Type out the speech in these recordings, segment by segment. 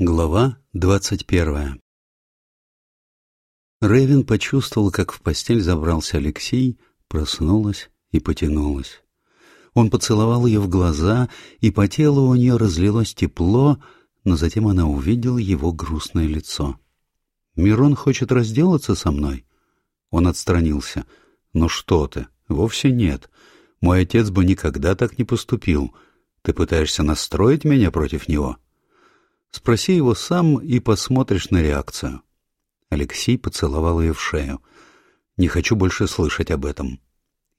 Глава двадцать первая Рэйвен почувствовал, как в постель забрался Алексей, проснулась и потянулась. Он поцеловал ее в глаза, и по телу у нее разлилось тепло, но затем она увидела его грустное лицо. «Мирон хочет разделаться со мной?» Он отстранился. «Ну что ты? Вовсе нет. Мой отец бы никогда так не поступил. Ты пытаешься настроить меня против него?» Спроси его сам и посмотришь на реакцию. Алексей поцеловал ее в шею. «Не хочу больше слышать об этом».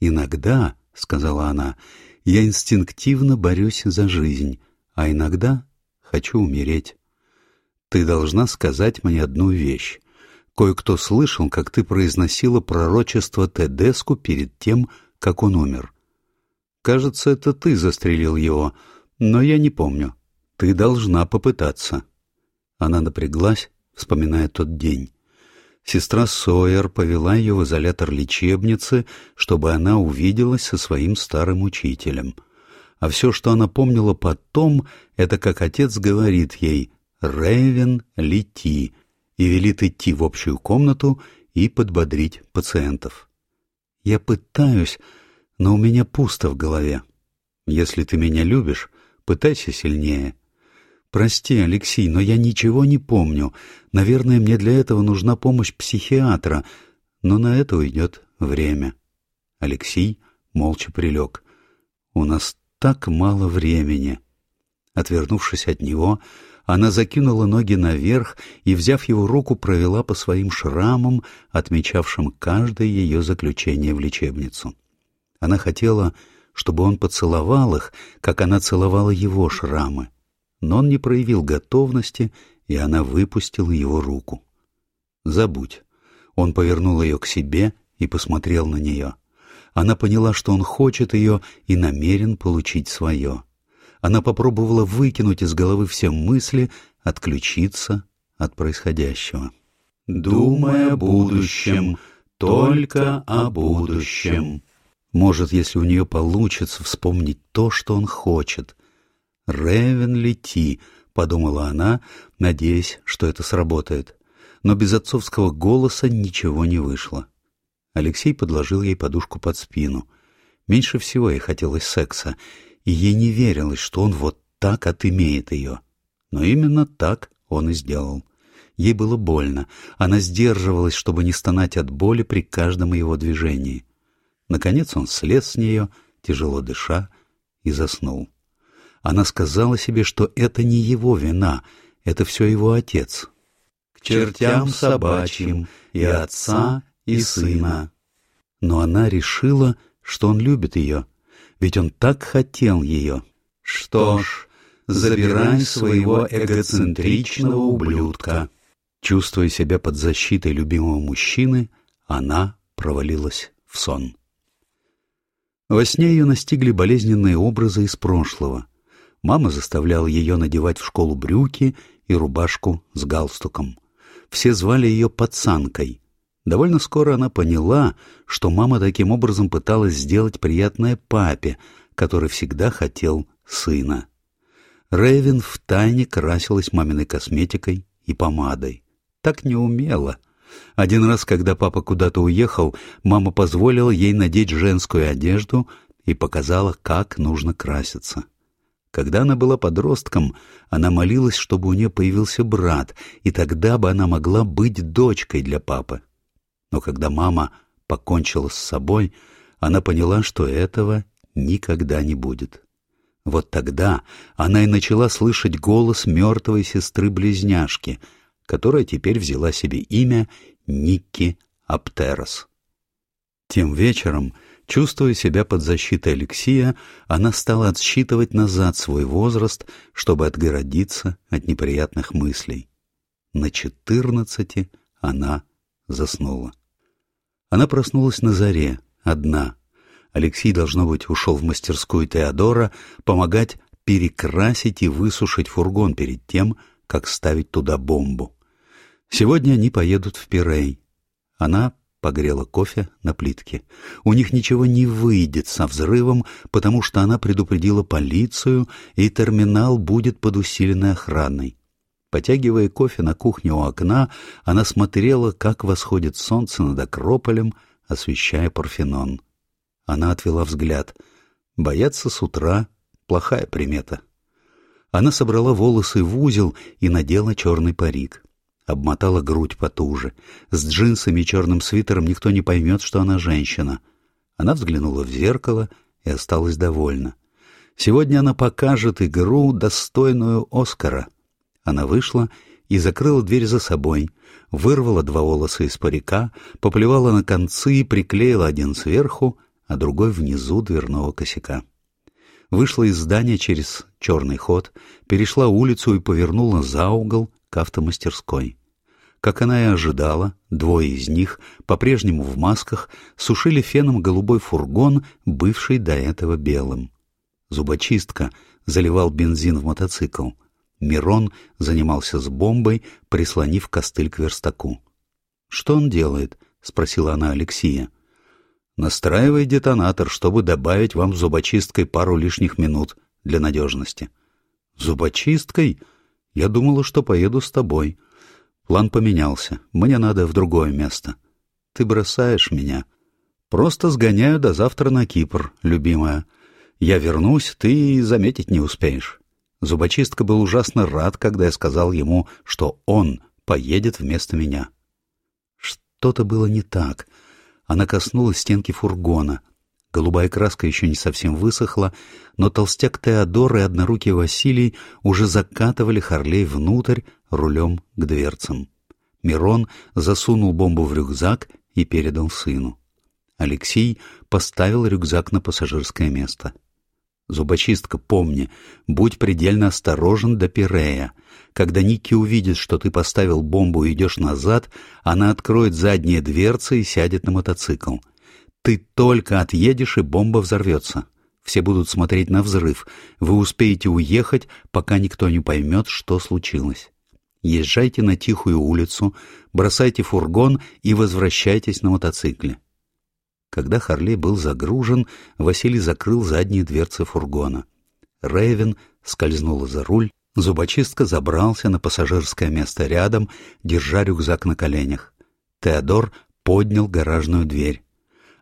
«Иногда», — сказала она, — «я инстинктивно борюсь за жизнь, а иногда хочу умереть. Ты должна сказать мне одну вещь. Кое-кто слышал, как ты произносила пророчество Тедеску перед тем, как он умер. Кажется, это ты застрелил его, но я не помню. Ты должна попытаться. Она напряглась, вспоминая тот день. Сестра Сойер повела ее в изолятор лечебницы, чтобы она увиделась со своим старым учителем. А все, что она помнила потом, это как отец говорит ей «Рэйвен, лети!» и велит идти в общую комнату и подбодрить пациентов. «Я пытаюсь, но у меня пусто в голове. Если ты меня любишь, пытайся сильнее. «Прости, Алексей, но я ничего не помню. Наверное, мне для этого нужна помощь психиатра, но на это уйдет время». Алексей молча прилег. «У нас так мало времени». Отвернувшись от него, она закинула ноги наверх и, взяв его руку, провела по своим шрамам, отмечавшим каждое ее заключение в лечебницу. Она хотела, чтобы он поцеловал их, как она целовала его шрамы но он не проявил готовности, и она выпустила его руку. «Забудь». Он повернул ее к себе и посмотрел на нее. Она поняла, что он хочет ее и намерен получить свое. Она попробовала выкинуть из головы все мысли, отключиться от происходящего. «Думай о будущем, только о будущем». Может, если у нее получится вспомнить то, что он хочет, «Ревен лети», — подумала она, надеясь, что это сработает. Но без отцовского голоса ничего не вышло. Алексей подложил ей подушку под спину. Меньше всего ей хотелось секса, и ей не верилось, что он вот так отымеет ее. Но именно так он и сделал. Ей было больно. Она сдерживалась, чтобы не стонать от боли при каждом его движении. Наконец он слез с нее, тяжело дыша, и заснул. Она сказала себе, что это не его вина, это все его отец. К чертям собачьим и отца, и сына. Но она решила, что он любит ее, ведь он так хотел ее. Что ж, забирай своего эгоцентричного ублюдка. Чувствуя себя под защитой любимого мужчины, она провалилась в сон. Во сне ее настигли болезненные образы из прошлого. Мама заставляла ее надевать в школу брюки и рубашку с галстуком. Все звали ее пацанкой. Довольно скоро она поняла, что мама таким образом пыталась сделать приятное папе, который всегда хотел сына. Рэйвен втайне красилась маминой косметикой и помадой. Так не умела. Один раз, когда папа куда-то уехал, мама позволила ей надеть женскую одежду и показала, как нужно краситься. Когда она была подростком, она молилась, чтобы у нее появился брат, и тогда бы она могла быть дочкой для папы. Но когда мама покончила с собой, она поняла, что этого никогда не будет. Вот тогда она и начала слышать голос мертвой сестры-близняшки, которая теперь взяла себе имя Никки Аптерос. Тем вечером Чувствуя себя под защитой Алексея, она стала отсчитывать назад свой возраст, чтобы отгородиться от неприятных мыслей. На четырнадцати она заснула. Она проснулась на заре, одна. Алексей, должно быть, ушел в мастерскую Теодора помогать перекрасить и высушить фургон перед тем, как ставить туда бомбу. Сегодня они поедут в Пирей. Она погрела кофе на плитке. У них ничего не выйдет со взрывом, потому что она предупредила полицию, и терминал будет под усиленной охраной. Потягивая кофе на кухне у окна, она смотрела, как восходит солнце над Акрополем, освещая Парфенон. Она отвела взгляд. Бояться с утра — плохая примета. Она собрала волосы в узел и надела черный парик. Обмотала грудь потуже. С джинсами и черным свитером никто не поймет, что она женщина. Она взглянула в зеркало и осталась довольна. Сегодня она покажет игру, достойную Оскара. Она вышла и закрыла дверь за собой, вырвала два волоса из парика, поплевала на концы и приклеила один сверху, а другой внизу дверного косяка. Вышла из здания через черный ход, перешла улицу и повернула за угол к автомастерской. Как она и ожидала, двое из них, по-прежнему в масках, сушили феном голубой фургон, бывший до этого белым. Зубочистка заливал бензин в мотоцикл. Мирон занимался с бомбой, прислонив костыль к верстаку. «Что он делает?» — спросила она Алексея. «Настраивай детонатор, чтобы добавить вам зубочисткой пару лишних минут для надежности». «Зубочисткой? Я думала, что поеду с тобой. План поменялся. Мне надо в другое место. Ты бросаешь меня. Просто сгоняю до завтра на Кипр, любимая. Я вернусь, ты заметить не успеешь». Зубочистка был ужасно рад, когда я сказал ему, что он поедет вместо меня. Что-то было не так. Она коснулась стенки фургона. Голубая краска еще не совсем высохла, но толстяк Теодор и однорукий Василий уже закатывали Харлей внутрь рулем к дверцам. Мирон засунул бомбу в рюкзак и передал сыну. Алексей поставил рюкзак на пассажирское место. Зубочистка, помни, будь предельно осторожен до Пирея. Когда Ники увидит, что ты поставил бомбу и идешь назад, она откроет задние дверцы и сядет на мотоцикл. Ты только отъедешь, и бомба взорвется. Все будут смотреть на взрыв. Вы успеете уехать, пока никто не поймет, что случилось. Езжайте на тихую улицу, бросайте фургон и возвращайтесь на мотоцикле. Когда Харлей был загружен, Василий закрыл задние дверцы фургона. Рейвен скользнула за руль, зубочистка забрался на пассажирское место рядом, держа рюкзак на коленях. Теодор поднял гаражную дверь.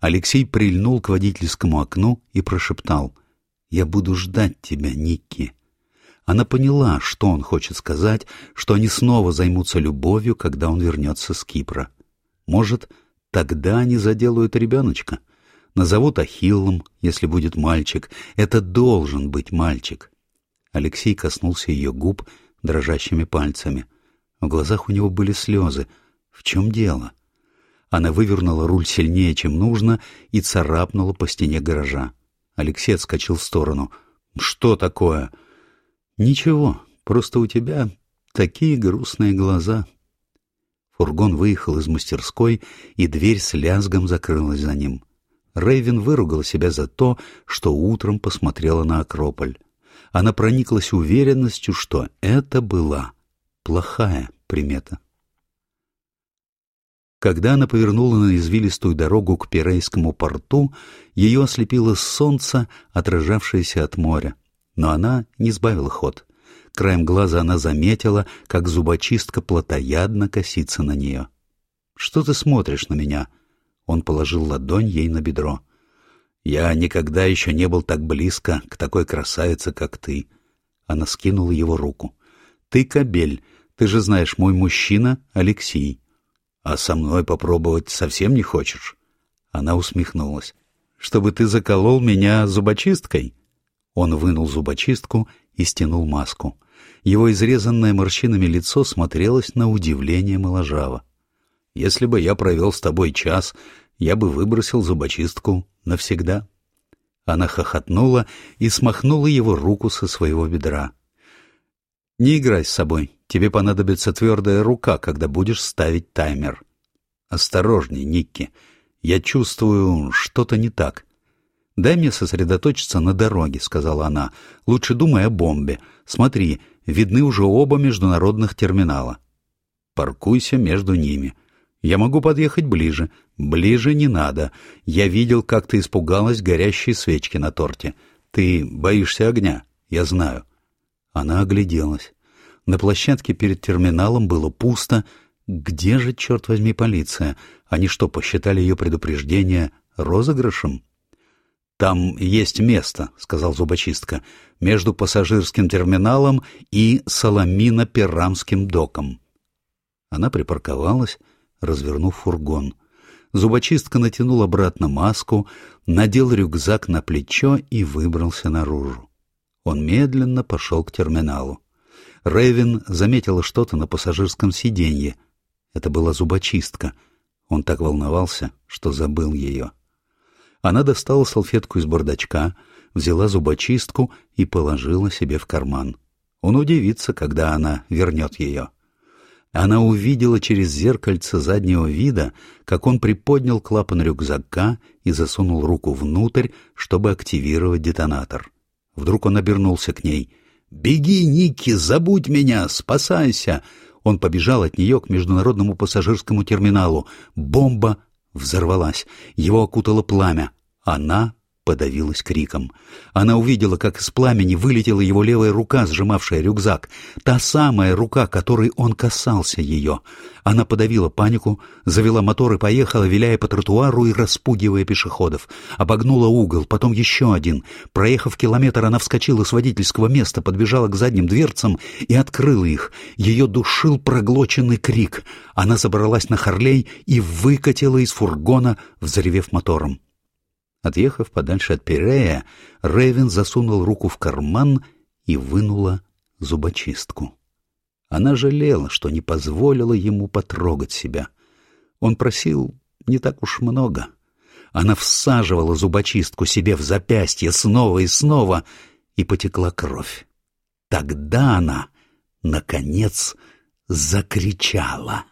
Алексей прильнул к водительскому окну и прошептал «Я буду ждать тебя, Никки». Она поняла, что он хочет сказать, что они снова займутся любовью, когда он вернется с Кипра. Может, Тогда они заделают ребеночка. Назовут Ахиллом, если будет мальчик. Это должен быть мальчик. Алексей коснулся ее губ дрожащими пальцами. В глазах у него были слезы. В чем дело? Она вывернула руль сильнее, чем нужно, и царапнула по стене гаража. Алексей отскочил в сторону. «Что такое?» «Ничего, просто у тебя такие грустные глаза». Фургон выехал из мастерской, и дверь с лязгом закрылась за ним. Рейвен выругал себя за то, что утром посмотрела на Акрополь. Она прониклась уверенностью, что это была плохая примета. Когда она повернула на извилистую дорогу к Пирейскому порту, ее ослепило солнце, отражавшееся от моря. Но она не сбавила ход. Краем глаза она заметила, как зубочистка плотоядно косится на нее. «Что ты смотришь на меня?» Он положил ладонь ей на бедро. «Я никогда еще не был так близко к такой красавице, как ты». Она скинула его руку. «Ты кобель. Ты же знаешь, мой мужчина — Алексей. А со мной попробовать совсем не хочешь?» Она усмехнулась. «Чтобы ты заколол меня зубочисткой?» Он вынул зубочистку и стянул маску. Его изрезанное морщинами лицо смотрелось на удивление моложаво. «Если бы я провел с тобой час, я бы выбросил зубочистку навсегда». Она хохотнула и смахнула его руку со своего бедра. «Не играй с собой. Тебе понадобится твердая рука, когда будешь ставить таймер». «Осторожней, Никки. Я чувствую, что-то не так. «Дай мне сосредоточиться на дороге», — сказала она. «Лучше думай о бомбе. Смотри, видны уже оба международных терминала. Паркуйся между ними. Я могу подъехать ближе. Ближе не надо. Я видел, как ты испугалась горящей свечки на торте. Ты боишься огня, я знаю». Она огляделась. На площадке перед терминалом было пусто. Где же, черт возьми, полиция? Они что, посчитали ее предупреждение розыгрышем? «Там есть место», — сказал зубочистка, — «между пассажирским терминалом и Соломино-Перамским доком». Она припарковалась, развернув фургон. Зубочистка натянул обратно маску, надел рюкзак на плечо и выбрался наружу. Он медленно пошел к терминалу. Рэйвен заметила что-то на пассажирском сиденье. Это была зубочистка. Он так волновался, что забыл ее. Она достала салфетку из бардачка, взяла зубочистку и положила себе в карман. Он удивится, когда она вернет ее. Она увидела через зеркальце заднего вида, как он приподнял клапан рюкзака и засунул руку внутрь, чтобы активировать детонатор. Вдруг он обернулся к ней. «Беги, Ники, забудь меня, спасайся!» Он побежал от нее к международному пассажирскому терминалу. Бомба взорвалась. Его окутало пламя. Она подавилась криком. Она увидела, как из пламени вылетела его левая рука, сжимавшая рюкзак. Та самая рука, которой он касался ее. Она подавила панику, завела мотор и поехала, виляя по тротуару и распугивая пешеходов. Обогнула угол, потом еще один. Проехав километр, она вскочила с водительского места, подбежала к задним дверцам и открыла их. Ее душил проглоченный крик. Она забралась на Харлей и выкатила из фургона, взревев мотором. Отъехав подальше от Пирея, Рейвен засунул руку в карман и вынула зубочистку. Она жалела, что не позволила ему потрогать себя. Он просил не так уж много. Она всаживала зубочистку себе в запястье снова и снова, и потекла кровь. Тогда она, наконец, закричала.